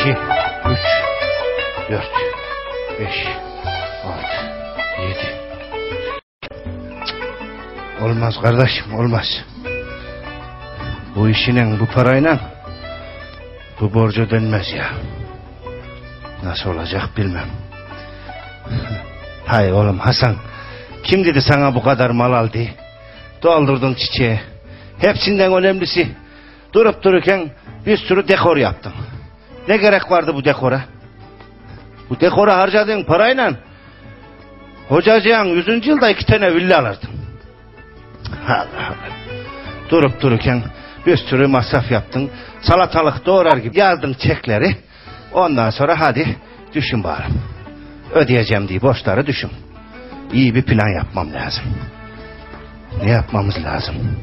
iki, üç, dört, beş, altı, yedi. Olmaz kardeşim olmaz. Bu işinin bu parayla bu borcu dönmez ya. Nasıl olacak bilmem. Hay oğlum Hasan. Kim dedi sana bu kadar mal al diye? Doldurdun çiçeği. Hepsinden önemlisi. Durup dururken bir sürü dekor yaptın. Ne gerek vardı bu dekora? Bu dekora harcadığın parayla hocacığın 100. yılda iki tane villa alırdın. Allah Allah. Durup dururken bir sürü masraf yaptın. Salatalık doğrar gibi yazdın çekleri. Ondan sonra hadi düşün bari. Ödeyeceğim diye borçları düşün. İyi bir plan yapmam lazım. Ne yapmamız lazım?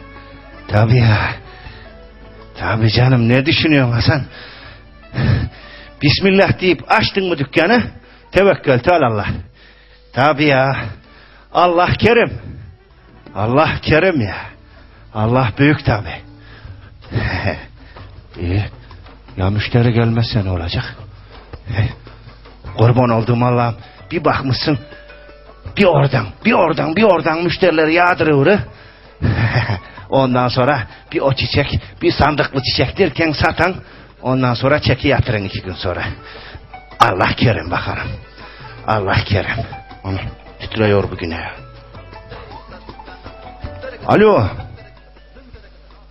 Tabii ya. Tabii canım ne düşünüyorsun Hasan? Bismillah deyip açtın mı dükkanı? Tevekkül Allah. Tabii ya. Allah kerim. Allah kerim ya. Allah büyük tabi. İyi. Ya müşteri gelmezse ne olacak? Kurban olduğum Allah'ım. Bir bakmışsın. Bir oradan, bir oradan, bir oradan müşterileri yağdırıyor. Ondan sonra bir o çiçek, bir sandıklı çiçek derken satan. Ondan sonra çeki yatırın iki gün sonra. Allah kerim bakalım. Allah kerim. Onu titriyor bugün ya. Alo.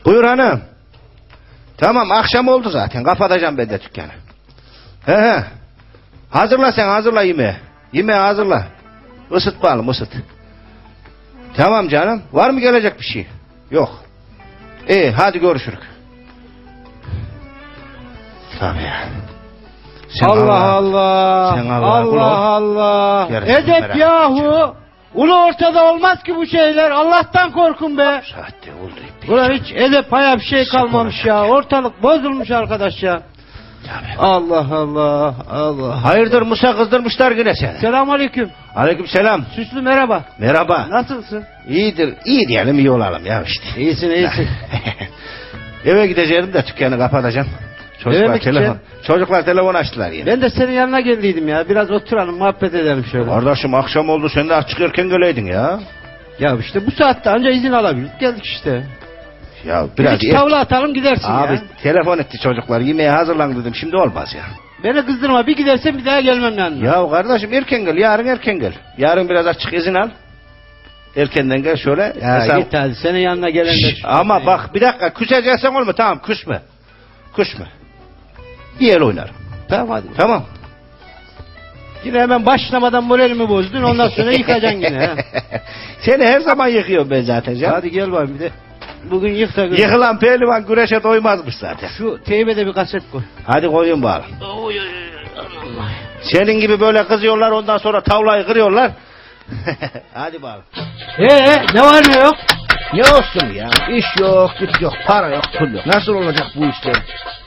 Buyur hanım. Tamam akşam oldu zaten. Kapatacağım ben de dükkanı. He he. Hazırla sen hazırla yemeği. Yemeği hazırla. Isıt bakalım ısıt. Tamam canım. Var mı gelecek bir şey? Yok. İyi hadi görüşürük. Tabii ya. Sen Allah Allah. Sen Allah, Allah kul ol. Allah. Merak Edep yahu. Ulu ortada olmaz ki bu şeyler. Allah'tan korkun be. Saatte oldu. Ulan hiç edep haya bir şey kalmamış ya. Ortalık bozulmuş arkadaş ya. Allah Allah. Allah. Hayırdır Musa kızdırmışlar yine seni. Selamun aleyküm. Aleyküm selam. Süslü merhaba. Merhaba. Nasılsın? İyidir. İyi diyelim iyi olalım ya işte. İyisin iyisin. Eve gideceğim de dükkanı kapatacağım. Çocuklar mi telefon, çocuklar telefon açtılar yine. ben de senin yanına geldiydim ya. Biraz oturalım muhabbet edelim şöyle. Kardeşim akşam oldu sen de aç çıkarken geleydin ya. Ya işte bu saatte anca izin alabildik. Geldik işte. Ya Bir biraz iki tavla atalım gidersin Abi ya. telefon etti çocuklar yemeğe hazırlan dedim şimdi olmaz ya. Beni kızdırma bir gidersen bir daha gelmem yanına. Ya kardeşim erken gel yarın erken gel. Yarın biraz açık izin al. Erkenden gel şöyle. Ya hesap- git hadi senin yanına gelen de. Şşş, ama bak bir dakika küseceksen olma tamam küsme. Küsme. Bir el oynarım. Tamam hadi. Tamam. Yine hemen başlamadan moralimi bozdun ondan sonra yıkacaksın yine. ha. Seni her zaman yıkıyorum ben zaten canım. Hadi gel bakayım bir de. Bugün yık da gör. Yıkılan pehlivan güreşe doymazmış zaten. Şu teybe de bir kaset koy. Hadi koyun bari. Senin gibi böyle kızıyorlar ondan sonra tavlayı kırıyorlar. Hadi bari. Ee ne var ne yok? Ne olsun ya? İş yok, güç yok, para yok, pul yok. Nasıl olacak bu işler?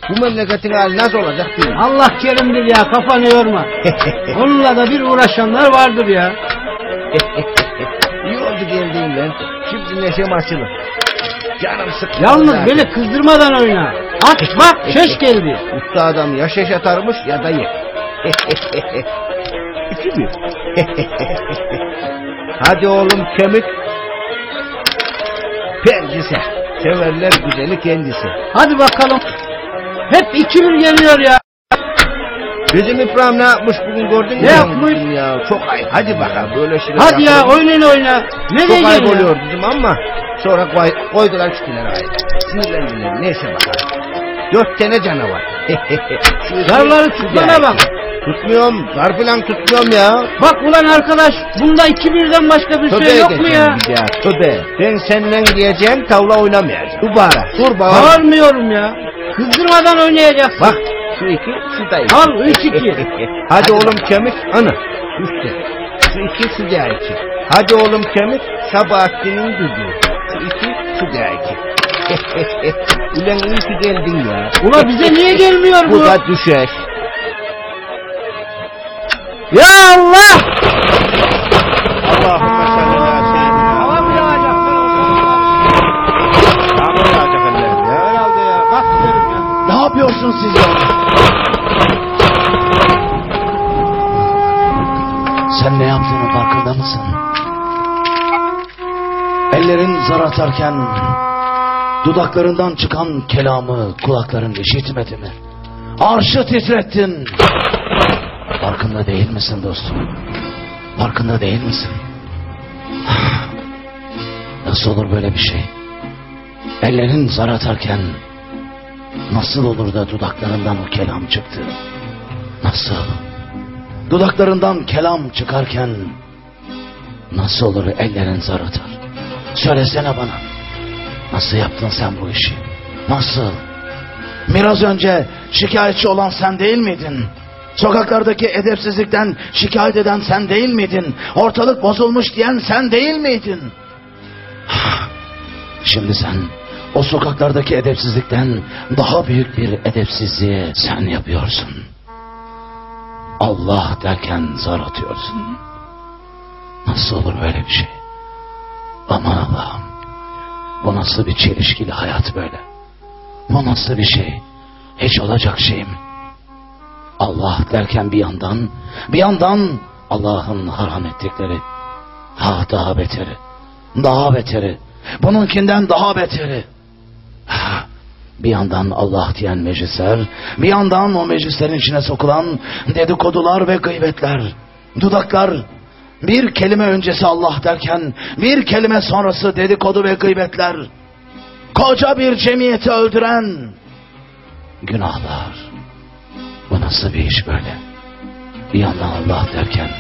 Bu memleketin hali nasıl olacak bilmiyorum. Allah kerimdir ya kafanı yorma. Onunla da bir uğraşanlar vardır ya. İyi oldu geldiğin lan. Şimdi neşem açılır. Canım sıkkın. Yalnız zaten. beni kızdırmadan oyna. Aç bak şeş geldi. Usta adam ya şeş atarmış ya da ye. İki mi? Hadi oğlum kemik. Percise. Severler güzeli kendisi. Hadi bakalım. Hep iki bir geliyor ya. Bizim İbrahim ne yapmış bugün gördün mü? Ne yapmış? Ya çok ayıp. Hadi bakalım böyle şeyler Hadi ya yapılır. oynayın oyna. Ne Çok ayıp ya? oluyor dedim ama sonra koy, koydular üstüne ayıp. Sinirlendiler. Neyse bakalım. Dört tane canavar. Zarları tutmana bak. Tutmuyorum. Zar falan tutmuyorum ya. Bak ulan arkadaş bunda iki birden başka bir Tövbe şey yok mu edeceğim ya? bir daha. Tövbe. Ben seninle diyeceğim tavla oynamayacağım. Dur bana. Dur bana. Bağırmıyorum ya. Kızdırmadan oynayacaksın. Bak. Şu iki, şu da iki. Al, üç iki. Hadi oğlum kemik. Ana. Üstte. Şu iki, şu da iki. Hadi oğlum kemik. Sabahattin'in düdüğü. Şu iki, şu da iki. Ulan iyi ki geldin ya. Ulan bize niye gelmiyor bu? Bu da düşer. Ya Allah! Mısın? Ellerin zar atarken dudaklarından çıkan kelamı kulakların işitmedi mi? Arşı titrettin. Farkında değil misin dostum? Farkında değil misin? Nasıl olur böyle bir şey? Ellerin zar atarken nasıl olur da dudaklarından o kelam çıktı? Nasıl? Dudaklarından kelam çıkarken nasıl olur ellerin zar atar? Söylesene bana. Nasıl yaptın sen bu işi? Nasıl? Biraz önce şikayetçi olan sen değil miydin? Sokaklardaki edepsizlikten şikayet eden sen değil miydin? Ortalık bozulmuş diyen sen değil miydin? Şimdi sen o sokaklardaki edepsizlikten daha büyük bir edepsizliği sen yapıyorsun. Allah derken zar atıyorsun. Nasıl olur böyle bir şey? Aman Allah'ım. Bu nasıl bir çelişkili hayat böyle? Bu nasıl bir şey? Hiç olacak şey mi? Allah derken bir yandan, bir yandan Allah'ın haram ettikleri. Ha daha beteri, daha beteri, bununkinden daha beteri. Bir yandan Allah diyen meclisler, bir yandan o meclislerin içine sokulan dedikodular ve gıybetler. Dudaklar bir kelime öncesi Allah derken bir kelime sonrası dedikodu ve gıybetler. Koca bir cemiyeti öldüren günahlar. Bu nasıl bir iş böyle? Bir yandan Allah derken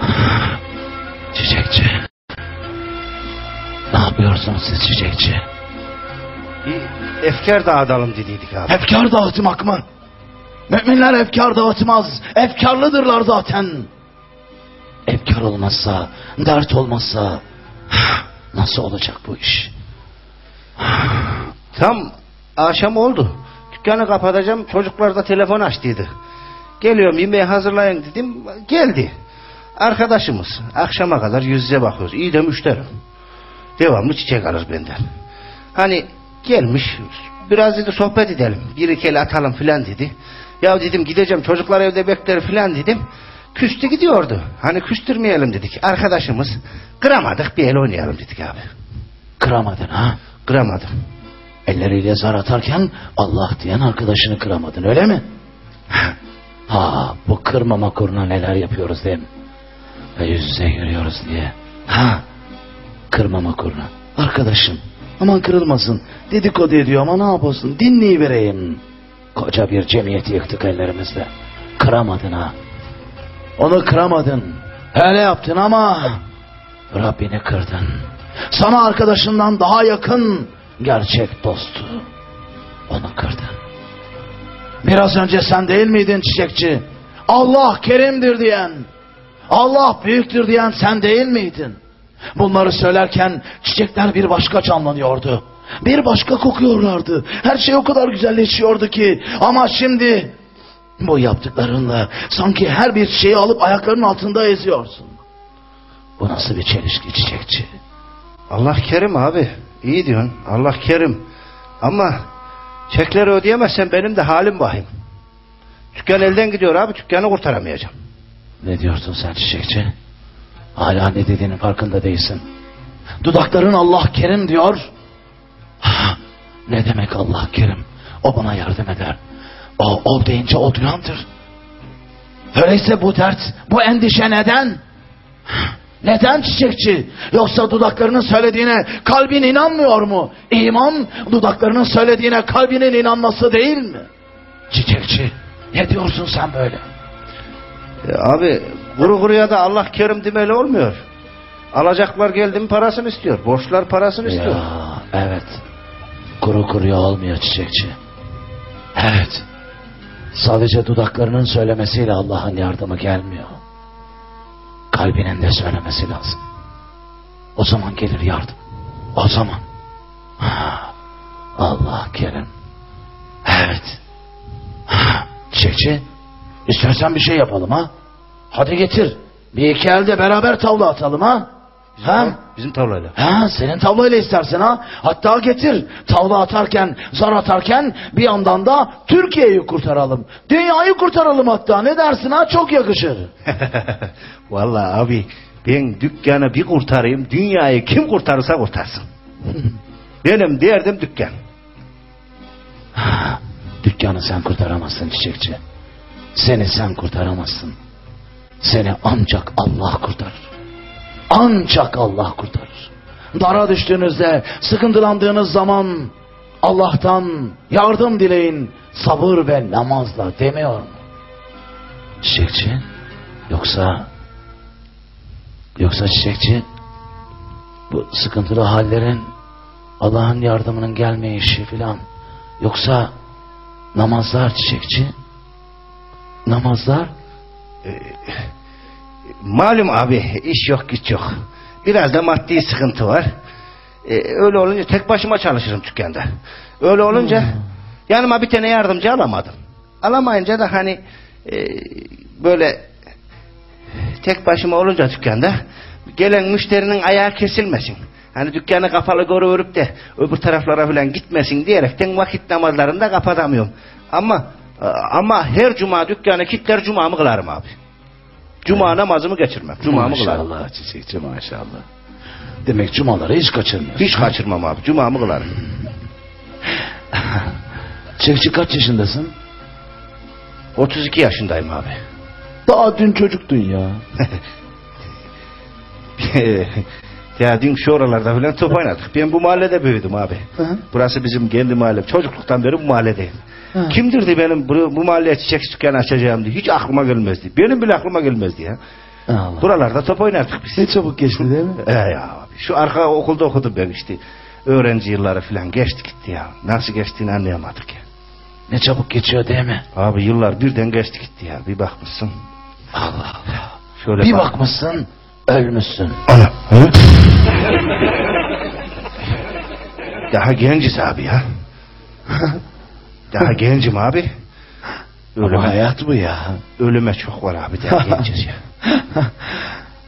çiçekçi. Ne yapıyorsunuz siz çiçekçi? Bir efkar dağıtalım dediydik abi. Efkar dağıtmak mı? Müminler efkar dağıtmaz. Efkarlıdırlar zaten. Efkar olmazsa, dert olmazsa nasıl olacak bu iş? Tam akşam oldu. Dükkanı kapatacağım. Çocuklar da telefon açtıydı. Geliyorum yemeği hazırlayın dedim. Geldi. Arkadaşımız. Akşama kadar yüz yüze bakıyoruz. İyi de müşteri. Devamlı çiçek alır benden. Hani gelmiş biraz dedi sohbet edelim. Bir iki el atalım filan dedi. Ya dedim gideceğim çocuklar evde bekler filan dedim. Küstü gidiyordu. Hani küstürmeyelim dedik. Arkadaşımız kıramadık bir el oynayalım dedik abi. Kıramadın ha? Kıramadım. Elleriyle zar atarken Allah diyen arkadaşını kıramadın öyle mi? Ha bu kırmama kuruna neler yapıyoruz değil mi? Ve yüz yüze yürüyoruz diye. Ha kırmama kuruna. Arkadaşım aman kırılmasın. Dedikodu ediyor ama ne yapıyorsun? Dinleyivereyim. Koca bir cemiyeti yıktık ellerimizle. Kıramadın ha. Onu kıramadın. Öyle yaptın ama Rabbini kırdın. Sana arkadaşından daha yakın gerçek dostu. Onu kırdın. Biraz önce sen değil miydin çiçekçi? Allah kerimdir diyen, Allah büyüktür diyen sen değil miydin? Bunları söylerken çiçekler bir başka canlanıyordu. Bir başka kokuyorlardı. Her şey o kadar güzelleşiyordu ki. Ama şimdi bu yaptıklarınla sanki her bir şeyi alıp ayaklarının altında eziyorsun. Bu nasıl bir çelişki çiçekçi? Allah kerim abi. İyi diyorsun. Allah kerim. Ama çekleri ödeyemezsen benim de halim vahim. Dükkan elden gidiyor abi. Dükkanı kurtaramayacağım. Ne diyorsun sen çiçekçi? Hala ne dediğinin farkında değilsin. Dudakların Allah kerim diyor. Ha, ne demek Allah kerim? O bana yardım eder. O ol deyince o duyandır. Öyleyse bu dert, bu endişe neden? Neden çiçekçi? Yoksa dudaklarının söylediğine kalbin inanmıyor mu? İman dudaklarının söylediğine kalbinin inanması değil mi? Çiçekçi ne diyorsun sen böyle? E, abi kuru kuruya da Allah kerim demeli olmuyor. Alacaklar geldi mi parasını istiyor. Borçlar parasını istiyor. Ya evet. Kuru kuruya olmuyor çiçekçi. Evet. Sadece dudaklarının söylemesiyle Allah'ın yardımı gelmiyor. Kalbinin de söylemesi lazım. O zaman gelir yardım. O zaman. Allah kerim. Evet. Ha, çiçekçi. İstersen bir şey yapalım ha. Hadi getir. Bir iki elde beraber tavla atalım ha. Bizim, Ha? bizim tavlayla. Ha senin tavlayla istersen ha. Hatta getir. Tavla atarken, zar atarken bir yandan da Türkiye'yi kurtaralım. Dünyayı kurtaralım hatta. Ne dersin ha? Çok yakışır. Vallahi abi ben dükkanı bir kurtarayım. Dünyayı kim kurtarırsa kurtarsın. Benim derdim dükkan. Dükkanı sen kurtaramazsın çiçekçi. Seni sen kurtaramazsın. Seni ancak Allah kurtarır. Ancak Allah kurtarır. Dara düştüğünüzde, sıkıntılandığınız zaman Allah'tan yardım dileyin sabır ve namazla demiyor mu? Çiçekçi yoksa yoksa çiçekçi bu sıkıntılı hallerin Allah'ın yardımının gelmeyişi filan yoksa namazlar çiçekçi namazlar Malum abi iş yok güç yok. Biraz da maddi sıkıntı var. Ee, öyle olunca tek başıma çalışırım dükkanda. Öyle olunca yanıma bir tane yardımcı alamadım. Alamayınca da hani e, böyle tek başıma olunca dükkanda gelen müşterinin ayağı kesilmesin. Hani dükkanı kapalı görüp de öbür taraflara falan gitmesin diyerekten vakit namazlarında kapatamıyorum. Ama ama her cuma dükkanı kilitler cumamı kılarım abi. Cuma namazımı geçirmem. Cumamı kılarım. maşallah çiçekçi maşallah demek cumaları hiç kaçırmıyorsun Hiç kaçırmam abi. Cumamı kılarım. çiçekçi kaç yaşındasın 32 yaşındayım abi. daha dün çocuktun ya ya dün şu oralarda falan top oynadık. Ben bu mahallede büyüdüm abi. Hı. Burası bizim kendi mahallem. Çocukluktan beri bu mahalledeyim. Hı. Kimdirdi benim bu, bu mahalleye çiçek dükkanı açacağım diye. Hiç aklıma gelmezdi. Benim bile aklıma gelmezdi ya. Allah. Buralarda top oynardık biz. ne çabuk geçti değil mi E ya abi. Şu arka okulda okudum ben işte. Öğrenci yılları falan geçti gitti ya. Nasıl geçtiğini anlayamadık ya. ne çabuk geçiyor değil mi Abi yıllar birden geçti gitti ya. Bir bakmışsın. Allah Allah Şöyle bir bak- bakmışsın ölmüşsün Ana. Daha genciz abi ya. Daha gencim abi. Ama Ölüme, hayat bu ya ölüme çok var abi daha genciz ya.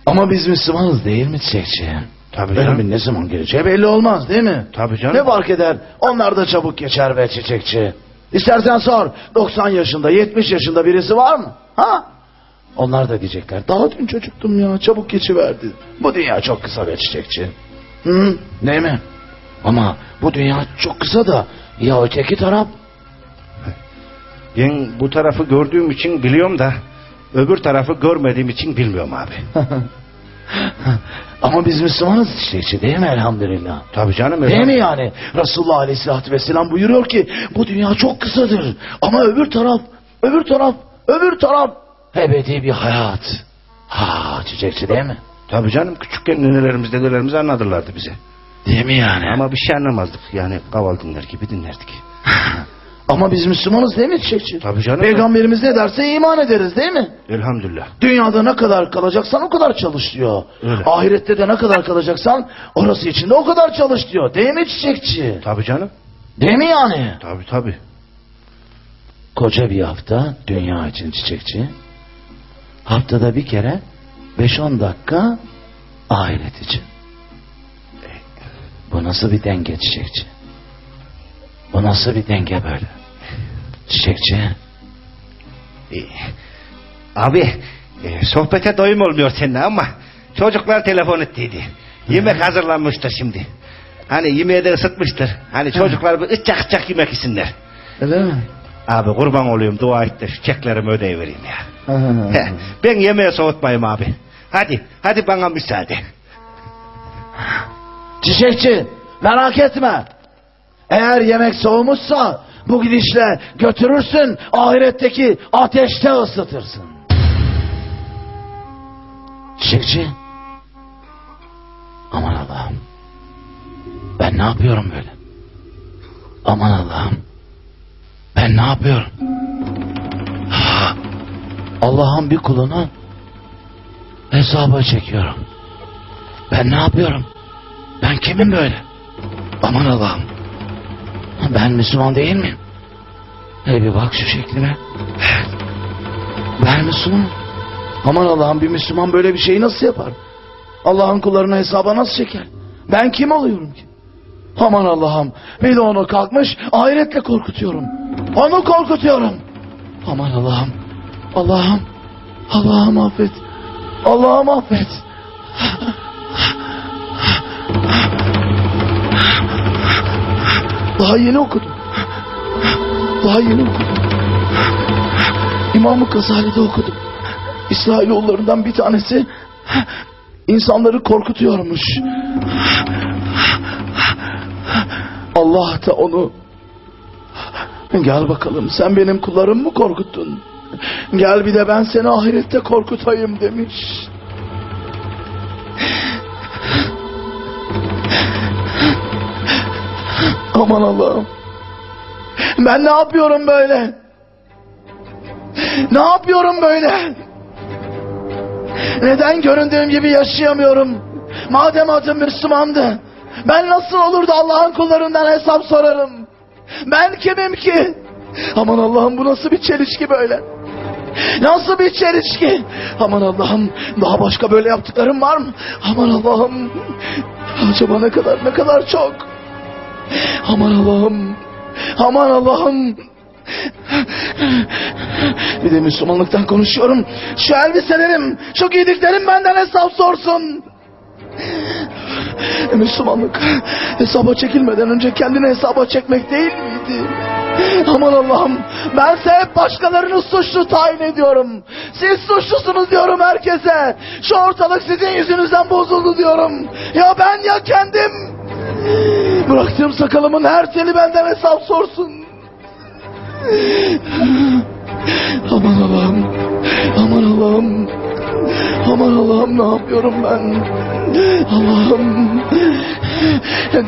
Ama biz Müslümanız değil mi çiçekçi? Tabii canım. Ölümün ne zaman geleceği belli olmaz değil mi? Tabii canım. Ne fark eder? Onlar da çabuk geçer be çiçekçi. İstersen sor. 90 yaşında, 70 yaşında birisi var mı? Ha? Onlar da diyecekler. Daha dün çocuktum ya. Çabuk geçiverdi. Bu dünya çok kısa be çiçekçi. Hı? Değil mi? Ama bu dünya çok kısa da ya öteki taraf? Ben bu tarafı gördüğüm için biliyorum da öbür tarafı görmediğim için bilmiyorum abi. Ama biz Müslümanız çiçekçi değil mi elhamdülillah? Tabii canım. Değil mi yani? Resulullah Aleyhisselatü Vesselam buyuruyor ki bu dünya çok kısadır. Ama öbür taraf, öbür taraf, öbür taraf ebedi bir hayat. Ha çiçekçi değil mi? Tabii canım küçükken nenelerimiz dedelerimiz anlatırlardı bize. Değil mi yani? Ama, Ama bir şey anlamazdık. Yani kaval dinler gibi dinlerdik. Ama biz Müslümanız değil mi çiçekçi? Tabii canım. Peygamberimiz ne derse iman ederiz değil mi? Elhamdülillah. Dünyada ne kadar kalacaksan o kadar çalış diyor. Öyle. Ahirette de ne kadar kalacaksan orası için de o kadar çalış diyor. Değil mi çiçekçi? Tabii canım. Değil mi yani? Tabii tabii. Koca bir hafta dünya için çiçekçi. Haftada bir kere 5-10 dakika ahiret için. Bu nasıl bir denge çiçekçi? Bu nasıl bir denge böyle? Çiçekçi. Abi e, sohbete doyum olmuyor seninle ama çocuklar telefon ettiydi. Yemek hazırlanmıştır şimdi. Hani yemeği de ısıtmıştır. Hani çocuklar bir ıçak ıçak yemek yesinler. Öyle mi? Abi kurban olayım dua et de şu çeklerimi ödeyivereyim ya. Ben yemeği soğutmayayım abi. Hadi, hadi bana müsaade. Çiçekçi merak etme. Eğer yemek soğumuşsa bu gidişle götürürsün ahiretteki ateşte ısıtırsın. Çiçekçi. Aman Allah'ım. Ben ne yapıyorum böyle? Aman Allah'ım. Ben ne yapıyorum? Allah'ın bir kulunu hesaba çekiyorum. Ben ne yapıyorum? Ben kimim böyle? Aman Allah'ım. Ben Müslüman değil miyim? Hele bir bak şu şeklime. Ben Müslüman. Aman Allah'ım bir Müslüman böyle bir şeyi nasıl yapar? Allah'ın kullarına hesaba nasıl çeker? Ben kim oluyorum ki? Aman Allah'ım. Bir de onu kalkmış ahiretle korkutuyorum. Onu korkutuyorum. Aman Allah'ım. Allah'ım. Allah'ım affet. Allah'ım affet. Daha yeni okudum. Daha yeni okudum. İmam-ı Gazali'de okudum. İsrailoğullarından bir tanesi insanları korkutuyormuş. Allah da onu gel bakalım sen benim kullarım mı korkuttun? Gel bir de ben seni ahirette korkutayım demiş. Aman Allah'ım. Ben ne yapıyorum böyle? Ne yapıyorum böyle? Neden göründüğüm gibi yaşayamıyorum? Madem adım Müslümandı. Ben nasıl olur da Allah'ın kullarından hesap sorarım? Ben kimim ki? Aman Allah'ım bu nasıl bir çelişki böyle? Nasıl bir çelişki? Aman Allah'ım daha başka böyle yaptıklarım var mı? Aman Allah'ım acaba ne kadar ne kadar çok? Aman Allah'ım aman Allah'ım bir de Müslümanlıktan konuşuyorum. Şu elbiselerim, şu giydiklerim benden hesap sorsun. Müslümanlık hesaba çekilmeden önce kendini hesaba çekmek değil miydi? Aman Allah'ım bense hep başkalarını suçlu tayin ediyorum. Siz suçlusunuz diyorum herkese. Şu ortalık sizin yüzünüzden bozuldu diyorum. Ya ben ya kendim. Bıraktığım sakalımın her teli benden hesap sorsun. Aman Allah'ım. Aman Allah'ım. Aman Allah'ım ne yapıyorum ben? Allah'ım.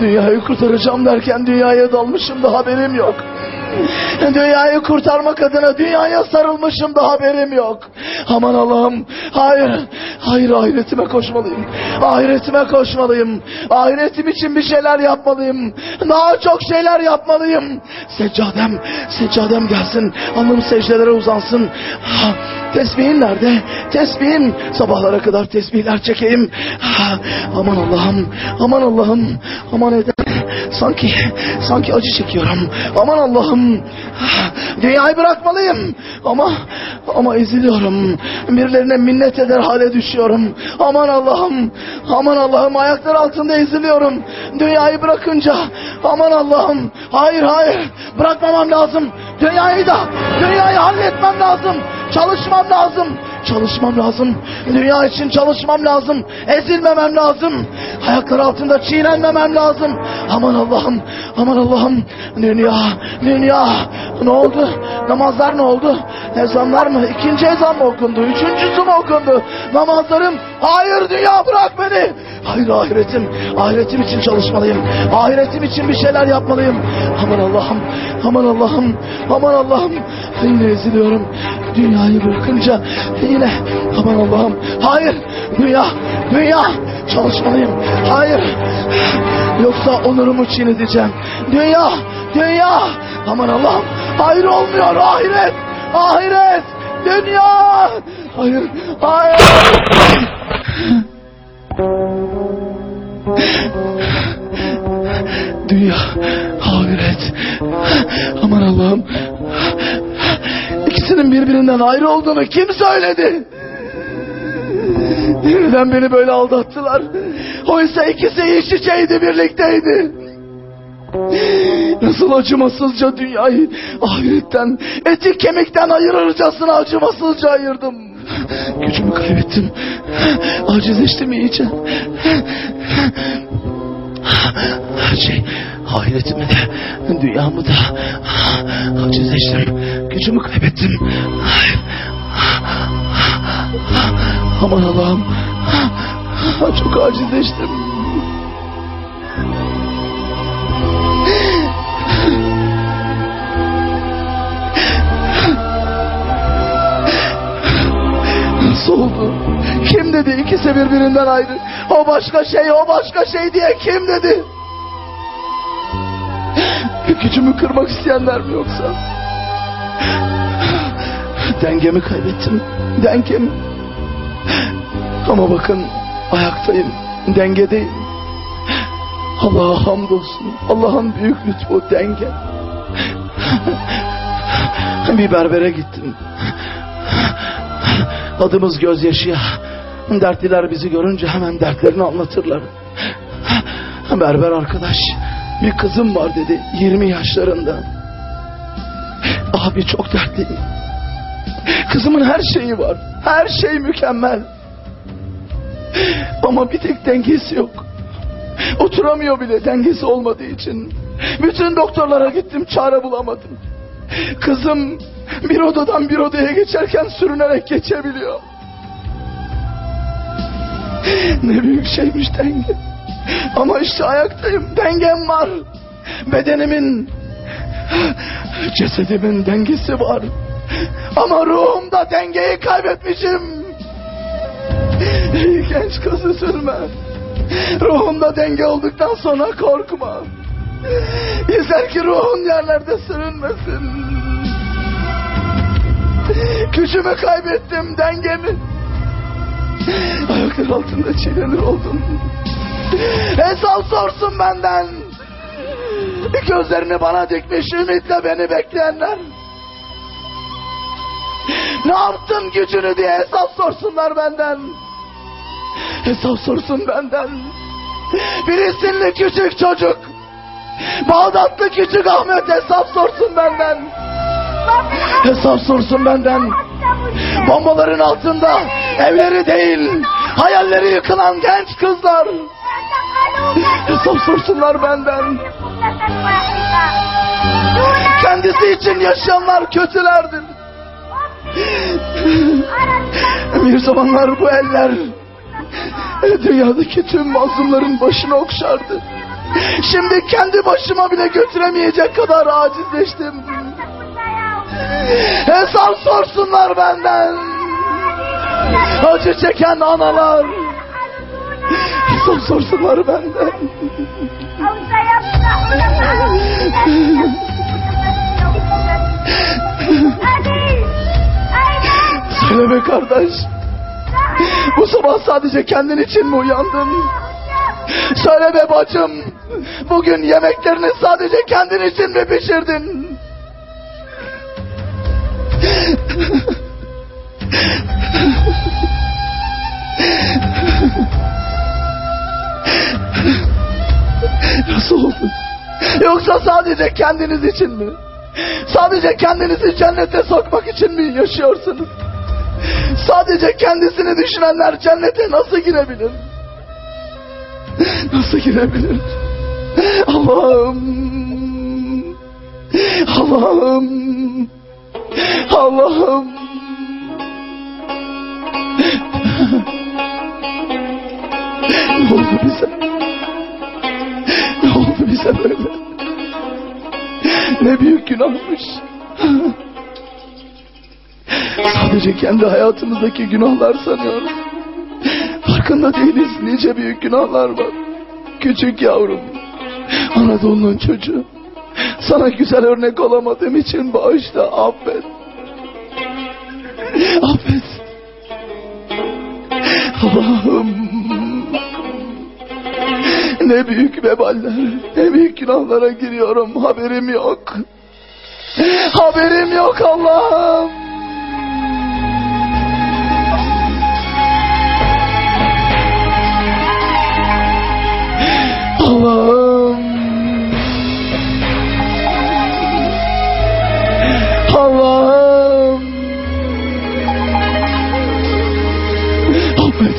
Dünyayı kurtaracağım derken dünyaya dalmışım da haberim yok. Dünyayı kurtarmak adına dünyaya sarılmışım da haberim yok. Aman Allah'ım. Hayır. Hayır ahiretime koşmalıyım. Ahiretime koşmalıyım. Ahiretim için bir şeyler yapmalıyım. Daha çok şeyler yapmalıyım. Seccadem, seccadem gelsin. Alnım secdelere uzansın. Ha, tesbihin nerede? Tesbihim. Sabahlara kadar tesbihler çekeyim. Ha, aman Allah'ım. Aman Allah'ım. Aman eder. Sanki, sanki acı çekiyorum. Aman Allah'ım. Ha, Dünyayı bırakmalıyım. Ama, ama eziliyorum. Birilerine minnet eder hale düşüyorum. Aman Allah'ım. Aman Allah'ım ayaklar altında eziliyorum. Dünyayı bırakınca aman Allah'ım. Hayır hayır. Bırakmamam lazım. Dünyayı da dünyayı halletmem lazım. Çalışmam lazım. Çalışmam lazım. Dünya için çalışmam lazım. Ezilmemem lazım. Ayaklar altında çiğnenmemem lazım. Aman Allah'ım. Aman Allah'ım. Dünya. Dünya. Ne oldu? Namazlar ne oldu? Ezanlar mı? İkinci ezan mı okundu? Üçüncüsü mü okundu? Namazlarım. Hayır dünya bırak beni. Hayır ahiretim. Ahiretim için çalışmalıyım. Ahiretim için bir şeyler yapmalıyım. Aman Allah'ım. Aman Allah'ım. Aman Allah'ım. Yine eziliyorum. Dünyayı bırakınca yine aman Allah'ım. Hayır. Dünya. Dünya. Çalışmalıyım. Hayır. Yoksa onurumu çiğneteceğim. Dünya. Dünya. Aman Allah'ım. Hayır olmuyor. Ahiret. Ahiret. Dünya. Hayır. Hayır. Dünya, ahiret. Aman Allah'ım. İkisinin birbirinden ayrı olduğunu kim söyledi? Neden beni böyle aldattılar? Oysa ikisi iç içeydi, birlikteydi. Nasıl acımasızca dünyayı ahiretten, eti kemikten ayırırcasına acımasızca ayırdım. Gücümü kaybettim. Acizleştim iyice. Her şey ahiretimi de dünyamı da acizleştim. Gücümü kaybettim. Aman Allah'ım. Çok acizleştim. Oldu? Kim dedi ikisi birbirinden ayrı? O başka şey, o başka şey diye kim dedi? Gücümü kırmak isteyenler mi yoksa? Dengemi kaybettim. Dengemi. Ama bakın Ayaktayım. Dengedeyim. Allah'a hamdolsun. Allah'ın büyük lütfu denge. Bir berbere gittim. Adımız gözyaşı ya. Dertliler bizi görünce hemen dertlerini anlatırlar. Berber arkadaş bir kızım var dedi 20 yaşlarında. Abi çok dertliyim. Kızımın her şeyi var. Her şey mükemmel. Ama bir tek dengesi yok. Oturamıyor bile dengesi olmadığı için. Bütün doktorlara gittim çare bulamadım. Kızım bir odadan bir odaya geçerken sürünerek geçebiliyor. Ne büyük şeymiş denge. Ama işte ayaktayım. Dengem var. Bedenimin, cesedimin dengesi var. Ama ruhumda dengeyi kaybetmişim. Ey genç kız üzülme. Ruhumda denge olduktan sonra korkma. Yeter ki ruhun yerlerde sürünmesin. Gücümü kaybettim, dengemi. Ayaklar altında çiğnenir oldum. Hesap sorsun benden. Gözlerini bana dikmiş ümitle beni bekleyenler. Ne yaptın gücünü diye hesap sorsunlar benden. Hesap sorsun benden. Filistinli küçük çocuk. Bağdatlı küçük Ahmet hesap sorsun benden. Hesap sorsun benden. Bombaların altında evleri değil, hayalleri yıkılan genç kızlar. Hesap sorsunlar benden. Kendisi için yaşayanlar kötülerdir. Bir zamanlar bu eller dünyadaki tüm mazlumların başını okşardı. Şimdi kendi başıma bile götüremeyecek kadar acizleştim. Hesap sorsunlar benden. Acı çeken analar. Hesap sorsunlar benden. Söyleme kardeş. Bu sabah sadece kendin için mi uyandın? Söyle be bacım. Bugün yemeklerini sadece kendin için mi pişirdin? Nasıl oldu? Yoksa sadece kendiniz için mi? Sadece kendinizi cennete sokmak için mi yaşıyorsunuz? Sadece kendisini düşünenler cennete nasıl girebilir? Nasıl girebilir? Allah'ım. Allah'ım. Allah'ım. Ne oldu bize? Ne oldu bize böyle? Ne büyük günahmış. Sadece kendi hayatımızdaki günahlar sanıyoruz. Farkında değiliz nice büyük günahlar var. Küçük yavrum. Anadolu'nun çocuğu. Sana güzel örnek olamadığım için bağışla affet. Affet. Allah'ım. Ne büyük veballer, ne büyük günahlara giriyorum haberim yok. Haberim yok Allah'ım. Allah'ım.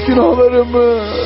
Günahlarımı.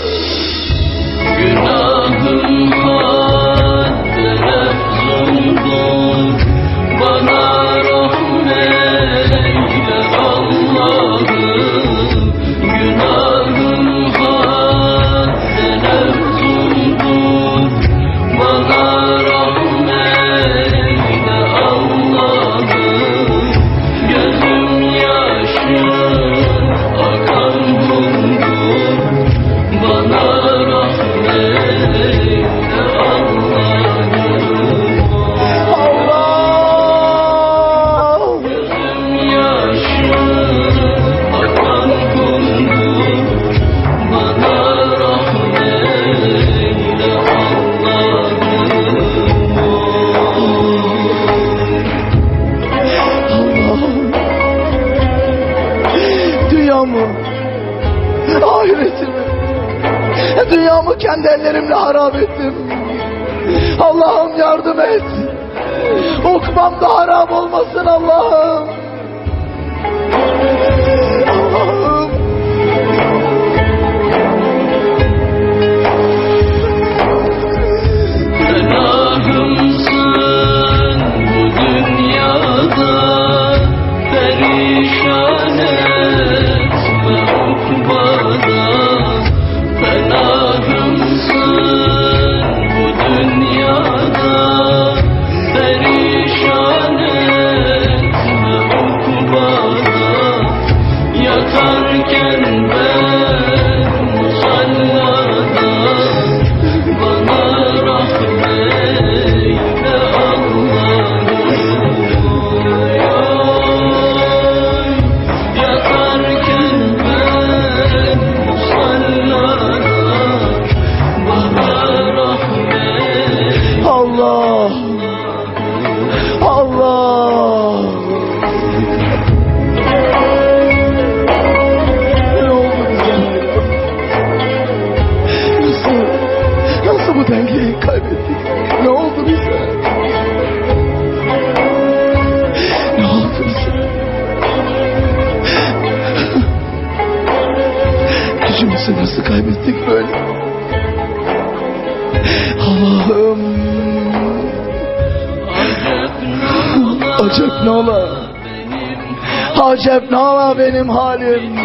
Ola benim halim?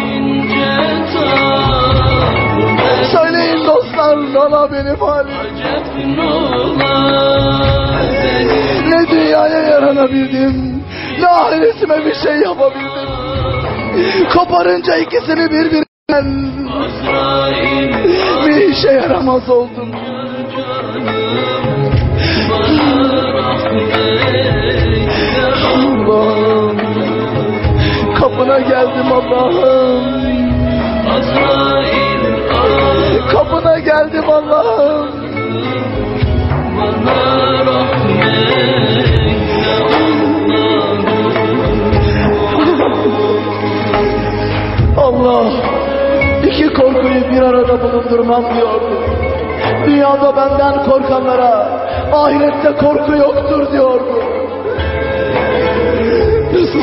Söyleyin dostlar ola benim halim? Ne dünyaya yaranabildim, ne ahiretime bir şey yapabildim. Koparınca ikisini birbirinden bir işe yaramaz oldum. Allah'ım, kapına geldim Allah'ım. Kapına geldim Allah'ım. Allah iki korkuyu bir arada bulundurmam diyordu. Dünyada benden korkanlara ahirette korku yoktur diyordu.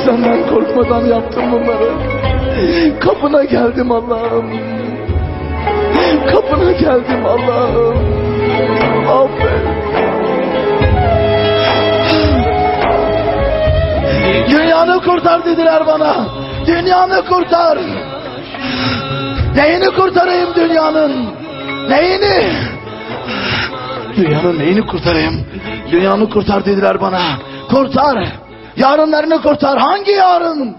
Senden korkmadan yaptım bunları? Kapına geldim Allah'ım. Kapına geldim Allah'ım. Affet. Dünyanı kurtar dediler bana. Dünyanı kurtar. Neyini kurtarayım dünyanın? Neyini? Dünyanın neyini kurtarayım? Dünyanı kurtar dediler bana. Kurtar. Yarınlarını kurtar. Hangi yarın?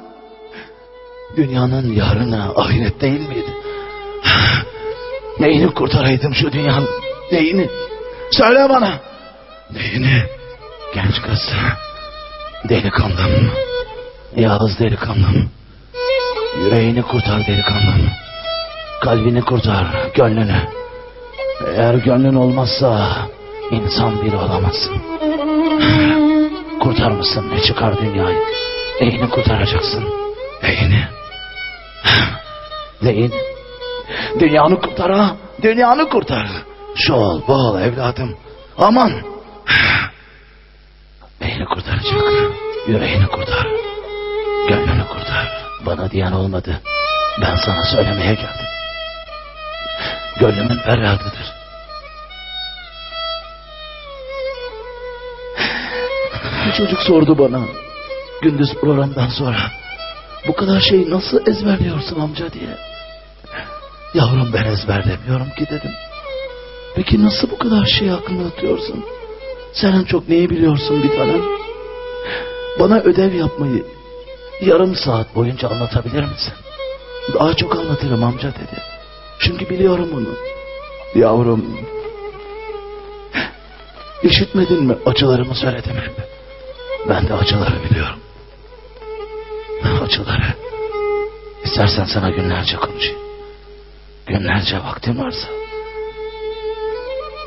Dünyanın yarını ahiret değil miydi? Neyini kurtaraydım şu dünyanın? Neyini? Söyle bana. Neyini? Genç kız. Delikanlım. Yağız delikanlım. Yüreğini kurtar delikanlım. Kalbini kurtar, gönlünü. Eğer gönlün olmazsa insan bile olamazsın. Kurtar mısın ne çıkar dünyayı? Neyini kurtaracaksın? Neyini? Neyin? Dünyanı kurtar ha. Dünyanı kurtar. Şu ol bu ol evladım. Aman. Neyini kurtaracak? Yüreğini kurtar. Gönlünü kurtar. Bana diyen olmadı. Ben sana söylemeye geldim. Gönlümün feryadıdır. Bir çocuk sordu bana. Gündüz programdan sonra. Bu kadar şeyi nasıl ezberliyorsun amca diye. Yavrum ben ezberlemiyorum ki dedim. Peki nasıl bu kadar şeyi aklına atıyorsun? Sen en çok neyi biliyorsun bir tanem? Bana ödev yapmayı yarım saat boyunca anlatabilir misin? Daha çok anlatırım amca dedi. Çünkü biliyorum onu. Yavrum. İşitmedin mi acılarımı söyledim hep. Ben de acıları biliyorum. Acıları. İstersen sana günlerce konuşayım. Günlerce vaktin varsa.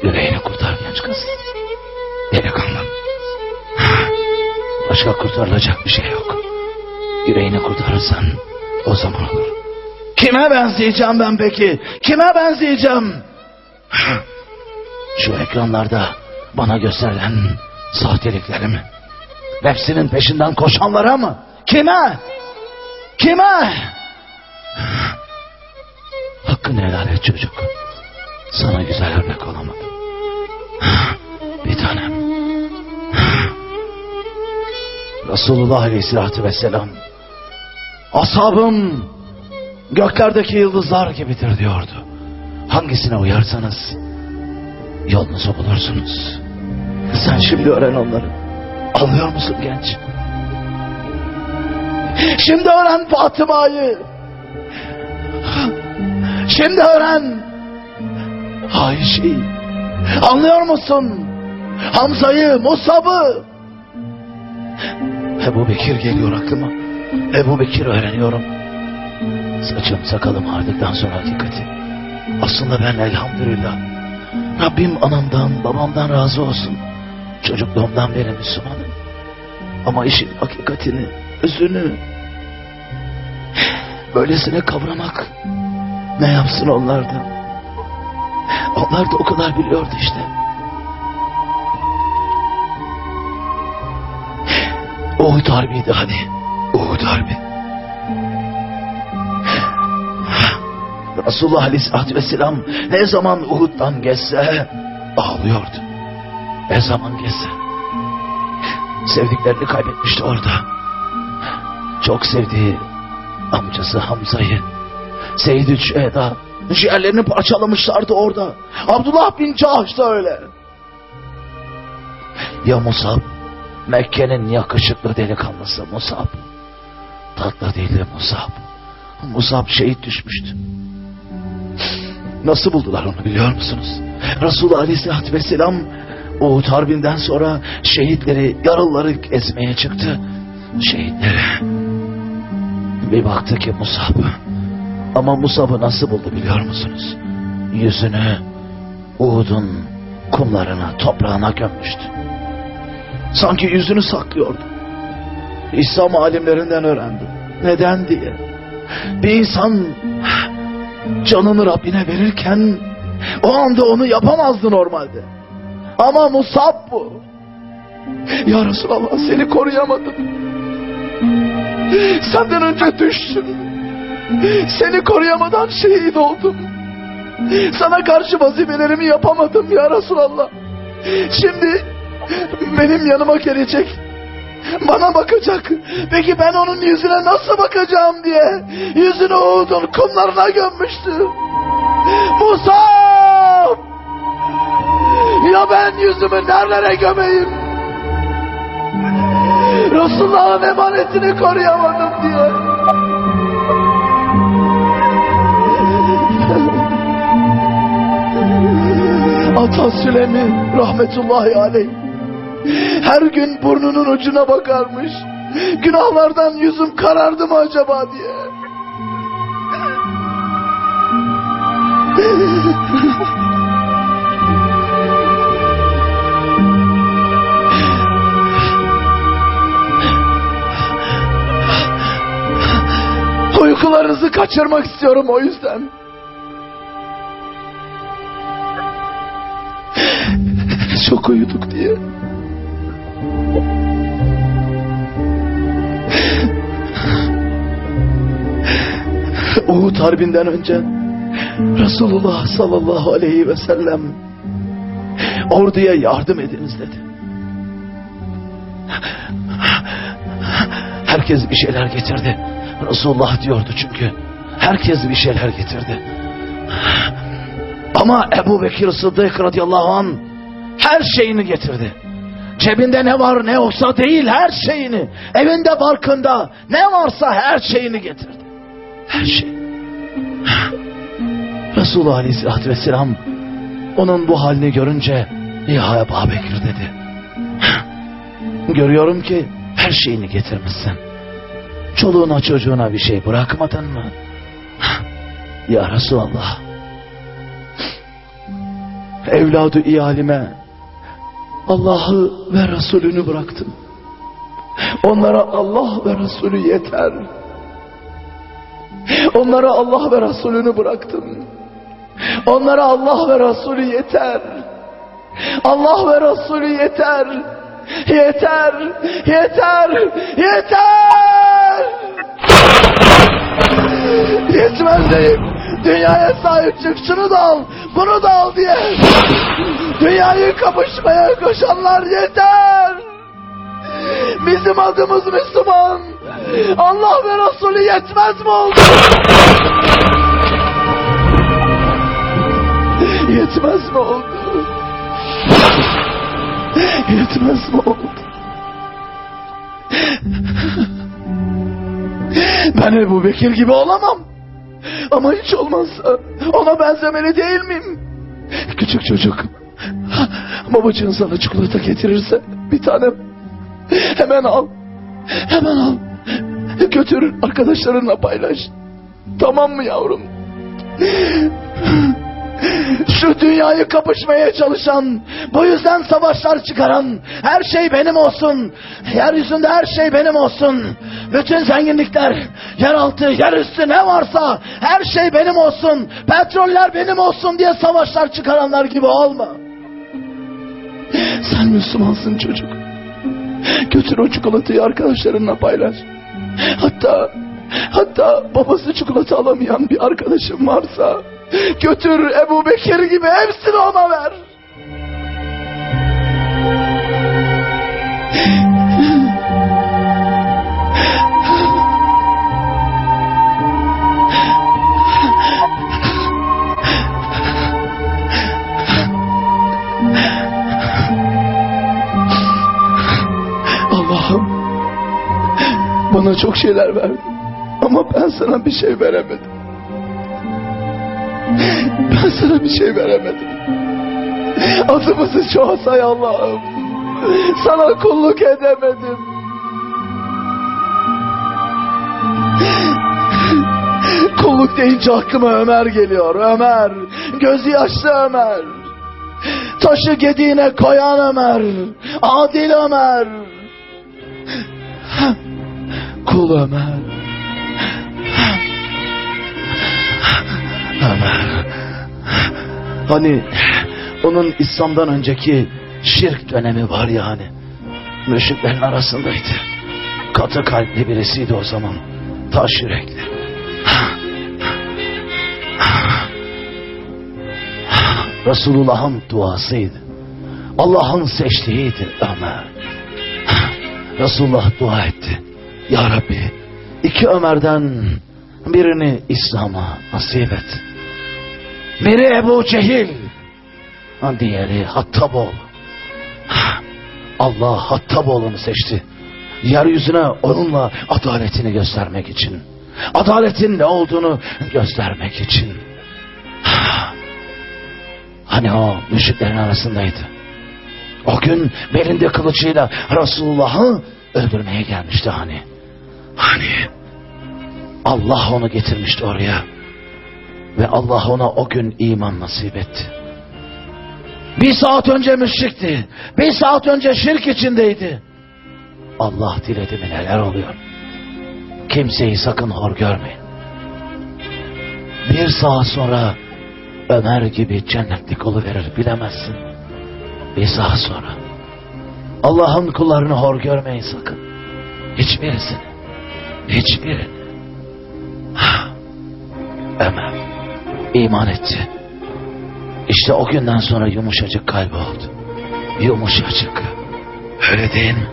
Yüreğini kurtar genç kız. Delikanlım. Başka kurtarılacak bir şey yok. Yüreğini kurtarırsan o zaman olur. Kime benzeyeceğim ben peki? Kime benzeyeceğim? Şu ekranlarda bana gösterilen sahtelikleri mi? Nefsinin peşinden koşanlara mı? Kime? Kime? Hakkını helal et çocuk. Sana güzel örnek olamadım. Bir tanem. Resulullah Aleyhisselatü Vesselam Ashabım göklerdeki yıldızlar gibidir diyordu. Hangisine uyarsanız yolunuzu bulursunuz. Sen şimdi öğren onları. Anlıyor musun genç? Şimdi öğren Fatıma'yı. Şimdi öğren Ayşe'yi. Anlıyor musun? Hamza'yı, Musab'ı. Ebu Bekir geliyor aklıma. Ebu Bekir öğreniyorum. Saçım sakalım ardıktan sonra hakikati. Aslında ben elhamdülillah. Rabbim anamdan babamdan razı olsun. Çocukluğumdan beri Müslümanım. Ama işin hakikatini, özünü böylesine kavramak ne yapsın onlar da. Onlar da o kadar biliyordu işte. Uhud Harbi'ydi hani. Uhud Harbi. Resulullah Aleyhisselatü Vesselam ne zaman Uhud'dan geçse ağlıyordu. Ne zaman geçse. Sevdiklerini kaybetmişti orada. Çok sevdiği amcası Hamza'yı. Seyyid-i Şüheda. Ciğerlerini parçalamışlardı orada. Abdullah bin Cahş da öyle. Ya Musab? Mekke'nin yakışıklı delikanlısı Musab. Tatlı dilli Musab. Musab şehit düşmüştü. Nasıl buldular onu biliyor musunuz? Resulullah Aleyhisselatü Vesselam Uhud Harbi'nden sonra şehitleri, yaralıları ezmeye çıktı. Şehitleri. Bir baktı ki Musab. Ama Musab'ı nasıl buldu biliyor musunuz? Yüzünü Uhud'un kumlarına, toprağına gömmüştü. Sanki yüzünü saklıyordu. İslam alimlerinden öğrendim. Neden diye. Bir insan canını Rabbine verirken o anda onu yapamazdı normalde. Ama Musab bu. Ya Resulallah seni koruyamadım. Senden önce düştüm. Seni koruyamadan şehit oldum. Sana karşı vazifelerimi yapamadım ya Resulallah. Şimdi benim yanıma gelecek. Bana bakacak. Peki ben onun yüzüne nasıl bakacağım diye yüzünü Uhud'un kumlarına gömmüştü. Musab! Ya ben yüzümü nerelere gömeyim? Resulullah'ın emanetini koruyamadım diye. Ata Süleymi rahmetullahi aleyh her gün burnunun ucuna bakarmış. Günahlardan yüzüm karardı mı acaba diye. Uykularınızı kaçırmak istiyorum o yüzden. Çok uyuduk diye. Uhud Harbi'nden önce Resulullah sallallahu aleyhi ve sellem orduya yardım ediniz dedi. Herkes bir şeyler getirdi. Resulullah diyordu çünkü. Herkes bir şeyler getirdi. Ama Ebu Bekir Sıddık radıyallahu an her şeyini getirdi. Cebinde ne var ne yoksa değil her şeyini. Evinde barkında ne varsa her şeyini getirdi. Her şey. Resulullah Aleyhisselatü Vesselam onun bu halini görünce ya Ebu Bekir dedi. Görüyorum ki her şeyini getirmişsin. Çoluğuna çocuğuna bir şey bırakmadın mı? Ya Resulallah. Evladı iyalime Allah'ı ve Resulünü bıraktım. Onlara Allah ve Resulü yeter. Onlara Allah ve Resulünü bıraktım. Onlara Allah ve Resulü yeter. Allah ve Resulü yeter. Yeter. Yeter. Yeter. Yetmez deyip dünyaya sahip çık şunu da al bunu da al diye dünyayı kapışmaya koşanlar yeter. Bizim adımız Müslüman. Allah ve Resulü yetmez mi oldu? Yetmez mi oldu? Yetmez mi oldu? Ben Ebu Bekir gibi olamam. Ama hiç olmazsa ona benzemeli değil miyim? Küçük çocuk. Babacığın sana çikolata getirirse bir tanem hemen al. Hemen al. Götür arkadaşlarınla paylaş. Tamam mı yavrum? Şu dünyayı kapışmaya çalışan, bu yüzden savaşlar çıkaran, her şey benim olsun, yeryüzünde her şey benim olsun, bütün zenginlikler, yeraltı, yerüstü ne varsa her şey benim olsun, petroller benim olsun diye savaşlar çıkaranlar gibi olma. Sen Müslümansın çocuk. Götür o çikolatayı arkadaşlarınla paylaş. Hatta hatta babası çikolata alamayan bir arkadaşım varsa götür Ebu Bekir gibi hepsini ona ver. Allah'ım bana çok şeyler verdin ama ben sana bir şey veremedim. Ben sana bir şey veremedim. Adımızı çoğa say Allah'ım. Sana kulluk edemedim. Kulluk deyince aklıma Ömer geliyor. Ömer. Gözü yaşlı Ömer. Taşı gediğine koyan Ömer. Adil Ömer. Kul Ömer. Hani onun İslam'dan önceki şirk dönemi var ya hani. Müşriklerin arasındaydı. Katı kalpli birisiydi o zaman. Taş yürekli. Resulullah'ın duasıydı. Allah'ın seçtiğiydi Ömer. Resulullah dua etti. Ya Rabbi iki Ömer'den birini İslam'a nasip et. Biri Ebu Cehil. Diğeri Hattaboğlu. Allah Hattaboğlu'nu seçti. Yeryüzüne onunla adaletini göstermek için. Adaletin ne olduğunu göstermek için. Hani o müşriklerin arasındaydı. O gün belinde kılıcıyla Resulullah'ı öldürmeye gelmişti hani. Hani Allah onu getirmişti oraya. Ve Allah ona o gün iman nasip etti. Bir saat önce müşrikti. Bir saat önce şirk içindeydi. Allah diledi mi neler oluyor. Kimseyi sakın hor görmeyin. Bir saat sonra Ömer gibi cennetlik verir bilemezsin. Bir saat sonra. Allah'ın kullarını hor görmeyin sakın. Hiçbirisini. Hiçbirini. Ha, Ömer iman etti. İşte o günden sonra yumuşacık kalbi oldu. Yumuşacık. Öyle değil mi?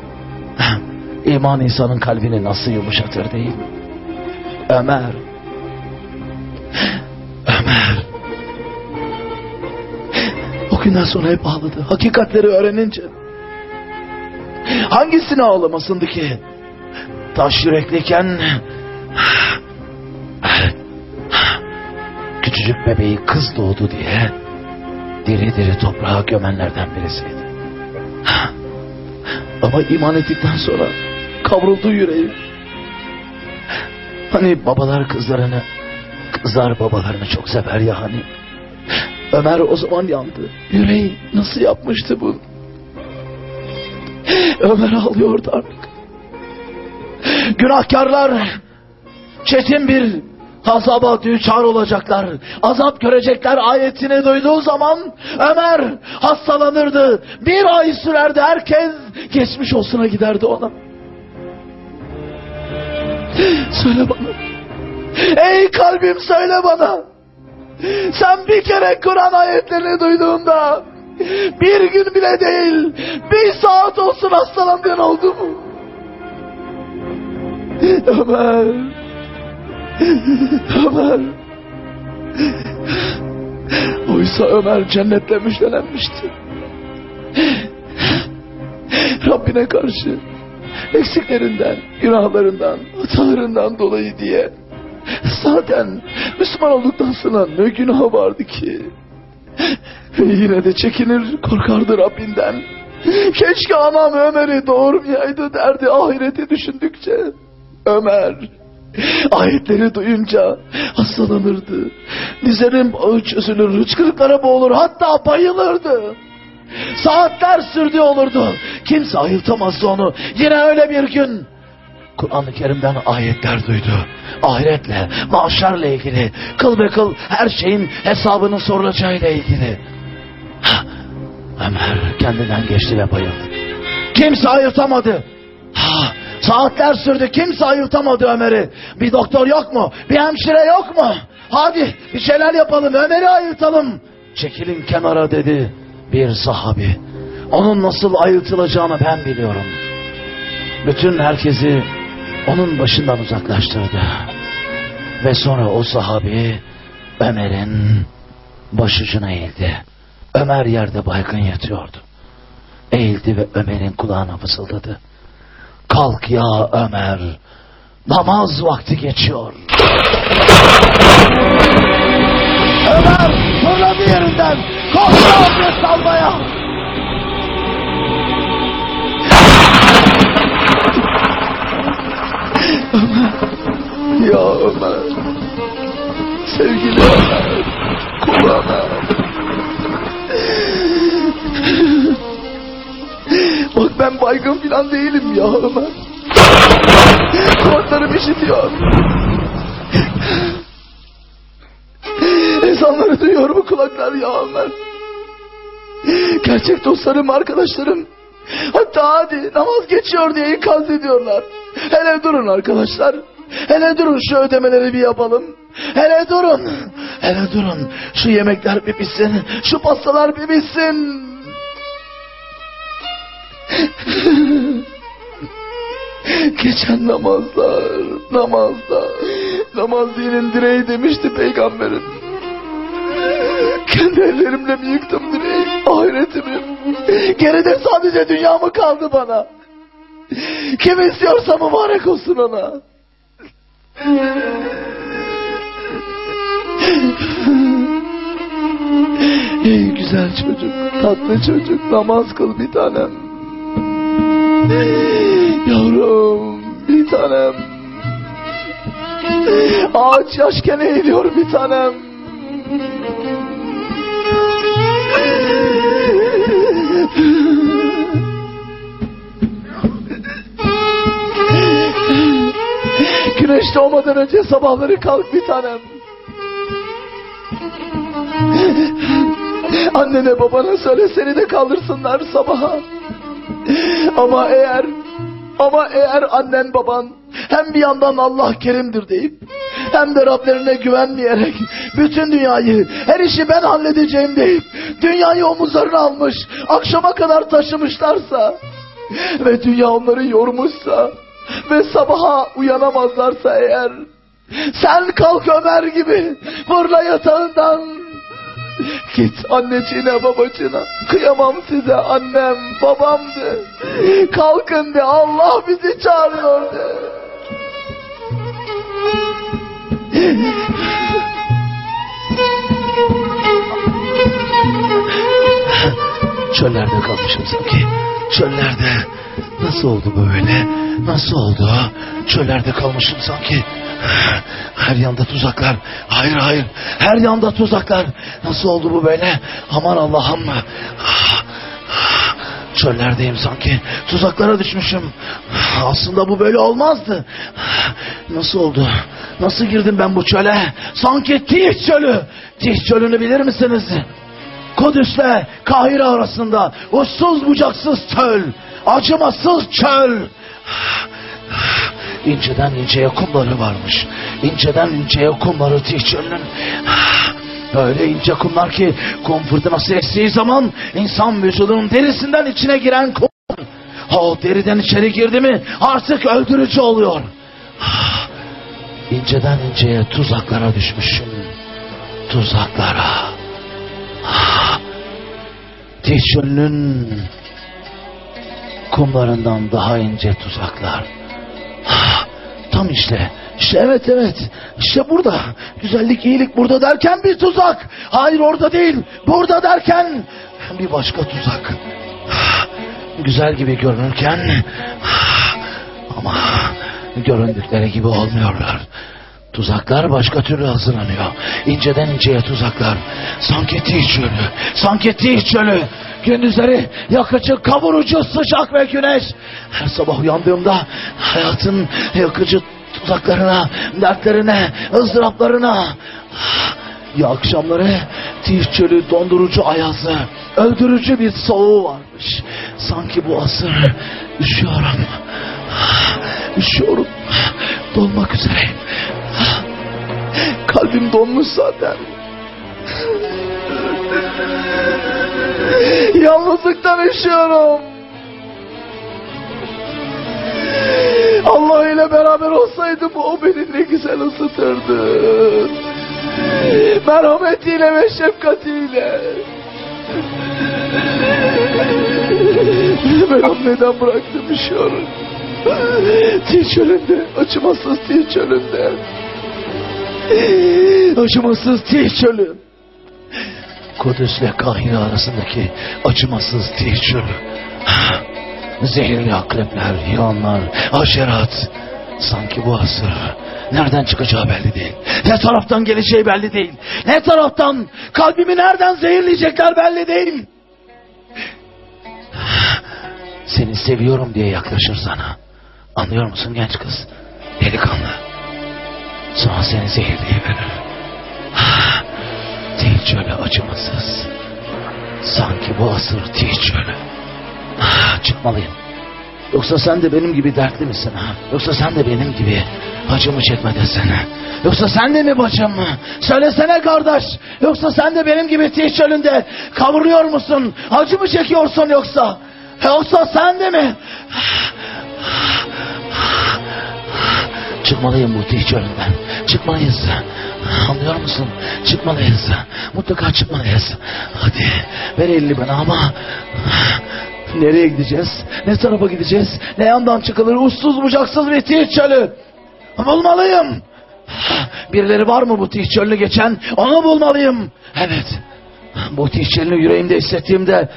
İman insanın kalbini nasıl yumuşatır değil mi? Ömer. Ömer. O günden sonra hep ağladı. Hakikatleri öğrenince. Hangisine ağlamasındı ki? Taş yürekliyken küçücük bebeği kız doğdu diye diri diri toprağa gömenlerden birisiydi. Ama iman ettikten sonra kavruldu yüreği. Hani babalar kızlarını, kızlar babalarını çok sever ya hani. Ömer o zaman yandı. Yüreği nasıl yapmıştı bu? Ömer ağlıyordu artık. Günahkarlar çetin bir azaba düçar olacaklar, azap görecekler ayetini duyduğu zaman Ömer hastalanırdı. Bir ay sürerdi herkes geçmiş olsuna giderdi ona. Söyle bana. Ey kalbim söyle bana. Sen bir kere Kur'an ayetlerini duyduğunda bir gün bile değil bir saat olsun hastalandığın oldu mu? Ömer. Ömer. Oysa Ömer cennetle müjdelenmişti. Rabbine karşı eksiklerinden, günahlarından, hatalarından dolayı diye zaten Müslüman olduktan sonra ne günahı vardı ki? Yine de çekinir, korkardı Rabbinden. Keşke anam Ömer'i doğurmayaydı derdi ahireti düşündükçe. Ömer ayetleri duyunca hastalanırdı. Dizlerin bağı çözülür, hıçkırıklara boğulur, hatta bayılırdı. Saatler sürdü olurdu. Kimse ayıltamazdı onu. Yine öyle bir gün Kur'an-ı Kerim'den ayetler duydu. Ahiretle, mahşerle ilgili, kıl be kıl her şeyin hesabının sorulacağıyla ilgili. Hah, Ömer kendinden geçti ve bayıldı. Kimse ayıltamadı. Ha, saatler sürdü. Kimse ayıltamadı Ömer'i. Bir doktor yok mu? Bir hemşire yok mu? Hadi bir şeyler yapalım. Ömer'i ayıltalım. Çekilin kenara dedi bir sahabi. Onun nasıl ayıltılacağını ben biliyorum. Bütün herkesi onun başından uzaklaştırdı. Ve sonra o sahabi Ömer'in başucuna eğildi. Ömer yerde baygın yatıyordu. Eğildi ve Ömer'in kulağına fısıldadı. Kalk ya Ömer. Namaz vakti geçiyor. Ömer fırladı yerinden. Koştu abdest almaya. Ömer. Ya Ömer. Sevgili Ömer. Kul Ömer. Bak ben baygın filan değilim ya Ömer. Kulaklarım işitiyor. Ezanları duyuyor bu kulaklar ya Ömer. Gerçek dostlarım, arkadaşlarım. Hatta hadi namaz geçiyor diye ikaz ediyorlar. Hele durun arkadaşlar. Hele durun şu ödemeleri bir yapalım. Hele durun. Hele durun. Şu yemekler bir bitsin. Şu pastalar bir bitsin. Geçen namazlar, namazlar, namaz dinin direği demişti peygamberim. Kendi ellerimle mi yıktım direği, ahiretimi? Geride sadece dünya mı kaldı bana? Kim istiyorsa mübarek olsun ona. Ey güzel çocuk, tatlı çocuk, namaz kıl bir tanem. Yavrum bir tanem. Ağaç yaşken eğiliyor bir tanem. Güneş doğmadan önce sabahları kalk bir tanem. Annene babana söyle seni de kaldırsınlar sabaha. Ama eğer ama eğer annen baban hem bir yandan Allah kerimdir deyip hem de Rablerine güvenmeyerek bütün dünyayı her işi ben halledeceğim deyip dünyayı omuzlarına almış akşama kadar taşımışlarsa ve dünya onları yormuşsa ve sabaha uyanamazlarsa eğer sen kalk Ömer gibi fırla yatağından Git anneciğine babacığına. Kıyamam size annem babam de. Kalkın de Allah bizi çağırıyor de. Çöllerde kalmışım sanki. Çöllerde. Nasıl oldu böyle? Nasıl oldu? Çöllerde kalmışım sanki. Her yanda tuzaklar. Hayır hayır. Her yanda tuzaklar. Nasıl oldu bu böyle? Aman Allah'ım. Çöllerdeyim sanki. Tuzaklara düşmüşüm. Aslında bu böyle olmazdı. Nasıl oldu? Nasıl girdim ben bu çöle? Sanki Tih çölü. Tih çölünü bilir misiniz? Kudüs'le Kahire arasında uçsuz bucaksız çöl. Acımasız çöl. İnceden inceye kumları varmış. İnceden inceye kumları Tih çölünün. Öyle ince kumlar ki kum fırtınası estiği zaman insan vücudunun derisinden içine giren kum. O deriden içeri girdi mi artık öldürücü oluyor. İnceden inceye tuzaklara düşmüşüm. Tuzaklara. Tihşönlün kumlarından daha ince tuzaklar. Tam işte. İşte evet evet. İşte burada. Güzellik iyilik burada derken bir tuzak. Hayır orada değil. Burada derken bir başka tuzak. Güzel gibi görünürken ama göründükleri gibi olmuyorlar. Tuzaklar başka türlü hazırlanıyor. İnceden inceye tuzaklar. Sanki tih çölü. Sanki tih çölü. Gündüzleri yakıcı, kavurucu, sıcak ve güneş. Her sabah uyandığımda hayatın yakıcı tuzaklarına, dertlerine, ızdıraplarına. Ya akşamları tih çölü dondurucu ayazı, öldürücü bir soğuğu varmış. Sanki bu asır üşüyorum. Üşüyorum. Dolmak üzereyim. Kalbim donmuş zaten. Yalnızlıktan üşüyorum. Allah ile beraber olsaydım o beni ne güzel ısıtırdı. Merhametiyle ve şefkatiyle. Onu neden bıraktım üşüyorum. Tih çölünde, acımasız tih çölünde. Acımasız tih çölü. Kudüs ile Kahire arasındaki acımasız tih çölü. Zehirli akrepler, yılanlar, aşerat. Sanki bu asır nereden çıkacağı belli değil. Ne taraftan geleceği belli değil. Ne taraftan kalbimi nereden zehirleyecekler belli değil. Seni seviyorum diye yaklaşır sana. Anlıyor musun genç kız? Delikanlı. Sonra seni zehirleyiverir. Tih çölü acımasız. Sanki bu asır tih çölü. Ah, Çıkmalıyım. Yoksa sen de benim gibi dertli misin ha? Yoksa sen de benim gibi acımı çekmedesin ha? Yoksa sen de mi bacım? Söylesene kardeş. Yoksa sen de benim gibi tih çölünde kavuruyor musun? Acı mı çekiyorsun yoksa? Yoksa sen de mi? Çıkmalıyım bu tih çölünden. Çıkmalıyız. Anlıyor musun? Çıkmalıyız. Mutlaka çıkmalıyız. Hadi ver elini bana ama nereye gideceğiz? Ne tarafa gideceğiz? Ne yandan çıkılır? Uçsuz bucaksız bir tih çölü. Bulmalıyım. Birileri var mı bu tih çölünü geçen? Onu bulmalıyım. Evet. Bu tih çölünü yüreğimde hissettiğimde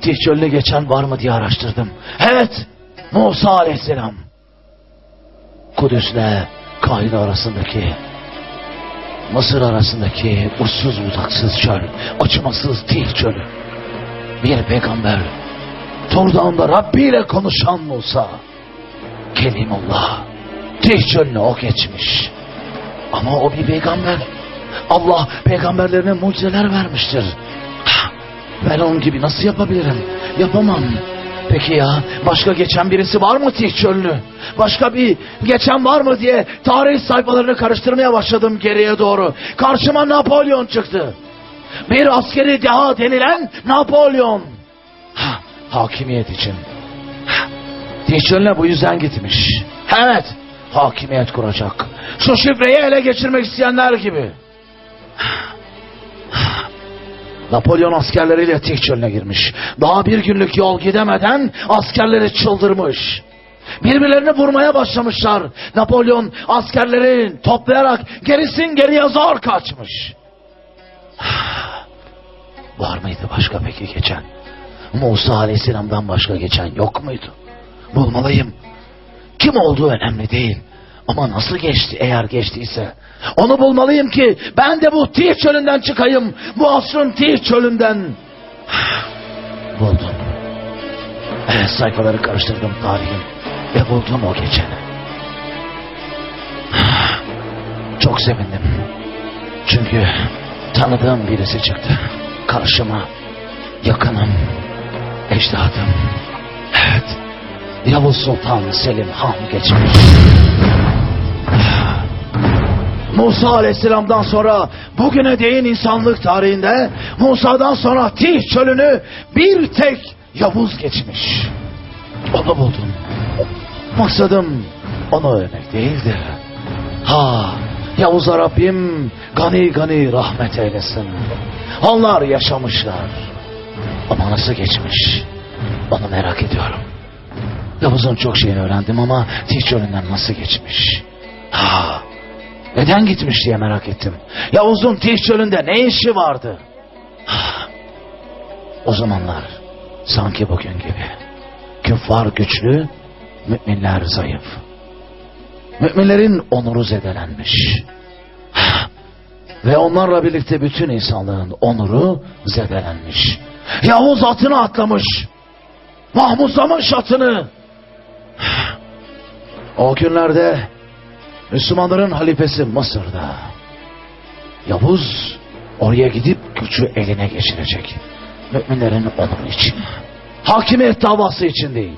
tih çölünü geçen var mı diye araştırdım. Evet. Musa aleyhisselam. Kudüs'le Kahire arasındaki Mısır arasındaki uçsuz bucaksız çöl, acımasız tih çölü. Bir peygamber, Tur Dağı'nda Rabbi ile konuşan Musa, Kelimullah, tih çölünü o geçmiş. Ama o bir peygamber. Allah peygamberlerine mucizeler vermiştir. Ben onun gibi nasıl yapabilirim? Yapamam. Peki ya başka geçen birisi var mı Tih Çölü'nü? Başka bir geçen var mı diye tarih sayfalarını karıştırmaya başladım geriye doğru. Karşıma Napolyon çıktı. Bir askeri deha denilen Napolyon. Ha, hakimiyet için. Ha, Tih Çölü'ne bu yüzden gitmiş. Evet hakimiyet kuracak. Şu şifreyi ele geçirmek isteyenler gibi. Napolyon askerleriyle Tih çölüne girmiş. Daha bir günlük yol gidemeden askerleri çıldırmış. Birbirlerini vurmaya başlamışlar. Napolyon askerleri toplayarak gerisin geriye zor kaçmış. Var mıydı başka peki geçen? Musa Aleyhisselam'dan başka geçen yok muydu? Bulmalıyım. Kim olduğu önemli değil. Ama nasıl geçti eğer geçtiyse? Onu bulmalıyım ki ben de bu Tih çölünden çıkayım. Bu asrın Tih çölünden. Buldum. Evet sayfaları karıştırdım tarihin. Ve buldum o geçeni. Çok sevindim. Çünkü tanıdığım birisi çıktı. Karşıma yakınım, ecdadım. Evet, Yavuz Sultan Selim Han geçmiş. Musa Aleyhisselam'dan sonra bugüne değin insanlık tarihinde Musa'dan sonra Tih çölünü bir tek Yavuz geçmiş. Onu buldum. Maksadım onu övmek değildir. Ha, Yavuz'a Rabbim gani gani rahmet eylesin. Onlar yaşamışlar. Ama nasıl geçmiş? Onu merak ediyorum. Yavuz'un çok şeyini öğrendim ama Tih Çölü'nden nasıl geçmiş? Ha, neden gitmiş diye merak ettim. Yavuz'un Tih çölünde ne işi vardı? O zamanlar sanki bugün gibi. Küffar güçlü, müminler zayıf. Müminlerin onuru zedelenmiş. Ve onlarla birlikte bütün insanlığın onuru zedelenmiş. Yavuz atını atlamış. Mahmuzlamış atını. O günlerde Müslümanların halifesi Mısır'da. Yavuz oraya gidip gücü eline geçirecek. Müminlerin onuru için. Hakimiyet davası için değil.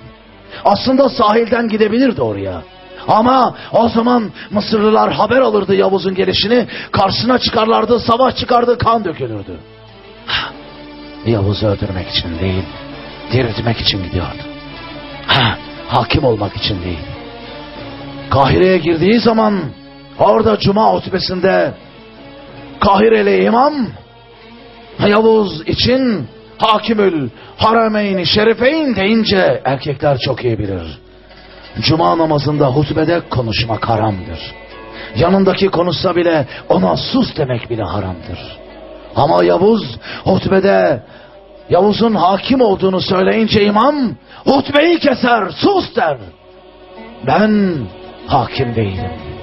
Aslında sahilden gidebilirdi oraya. Ama o zaman Mısırlılar haber alırdı Yavuz'un gelişini. Karşısına çıkarlardı, savaş çıkardı, kan dökülürdü. Yavuz'u öldürmek için değil, diriltmek için gidiyordu. Ha, hakim olmak için değil. Kahire'ye girdiği zaman orada Cuma hutbesinde Kahireli imam Yavuz için Hakimül Harameyn-i Şerifeyn deyince erkekler çok iyi bilir. Cuma namazında hutbede konuşmak haramdır. Yanındaki konuşsa bile ona sus demek bile haramdır. Ama Yavuz hutbede Yavuz'un hakim olduğunu söyleyince imam hutbeyi keser sus der. Ben hakim değilim.